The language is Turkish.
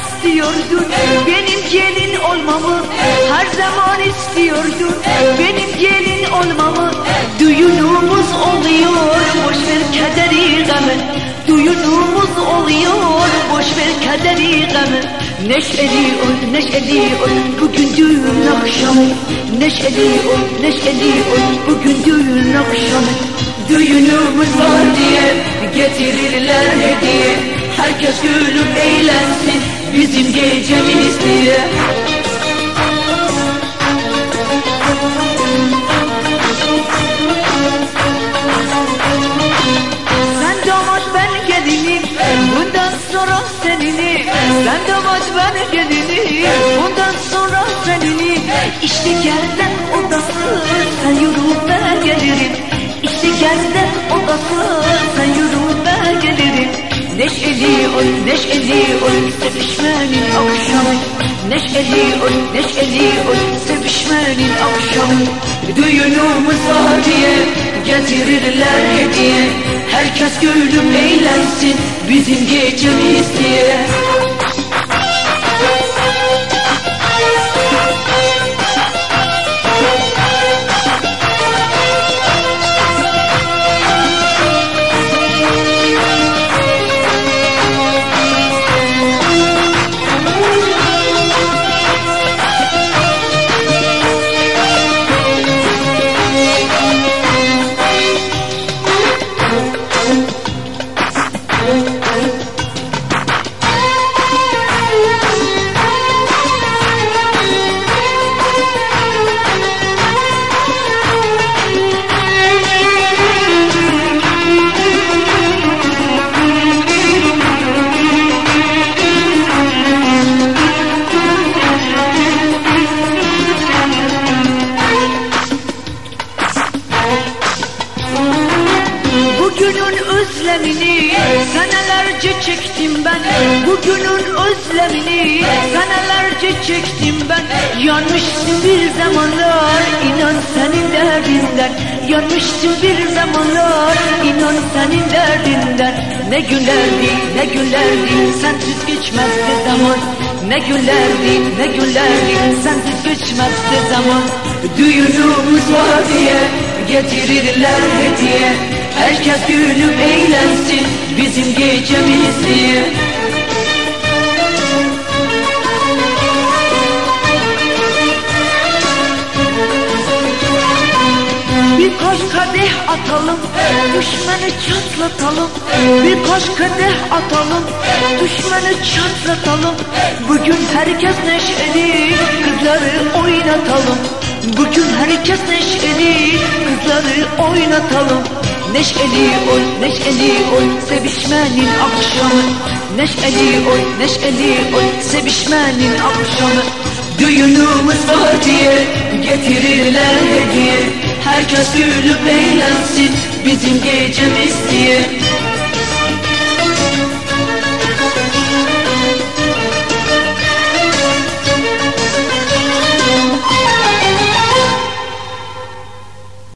istiyordun. Benim gelin olmamı Her zaman istiyordun. Benim gelin olmamı Düğünümüz oluyor. Boşver kaderi gamı. Düğünümüz oluyor. Boşver kaderi gamı. Neşeli ol neşeli ol. Bugün düğün akşamı. Neşeli ol neşeli ol. Bugün düğün akşamı. Düğünümüz var diye getirirler hediye. Herkes gülüp eğlensin. Bizim gecemiz diye. Sen damat ben gelinim. Bundan sonra seninim. Sen damat ben gelinim. Bundan sonra seninim. İşte gelden odası Sen yürü ben gelirim. İşte gelden odası ol, neşeli ol Sevişmenin akşamı. Neşeli ol, neşeli ol Sevişmenin akşamı. Düğünümüz var Getirirler hediye. Herkes gülüp eğlensin Bizim gecemiz diye özlemini senelerce çektim ben. Bugünün özlemini senelerce çektim ben. Yanmıştım bir zamanlar inan senin derdinden. Yanmıştım bir zamanlar inan senin derdinden. Ne günlerdi ne günlerdi sensiz geçmezdi zaman. Ne günlerdi ne günlerdi sensiz geçmezdi zaman. Düğünümüz var diye getirirler hediye Herkes gülüp eğlensin bizim gecemiz diye Birkaç kadeh atalım, düşmanı çatlatalım. Birkaç kadeh atalım, düşmanı çatlatalım. Bugün herkes neşeli, kızları oynatalım. Bugün herkes neşeli, kızları oynatalım. Neşeli ol, neşeli ol, sevişmenin akşamı. Neşeli ol, neşeli ol, sevişmenin akşamı. Düğünümüz var diye getirirler hediye Herkes gülüp eğlensin bizim gecemiz diye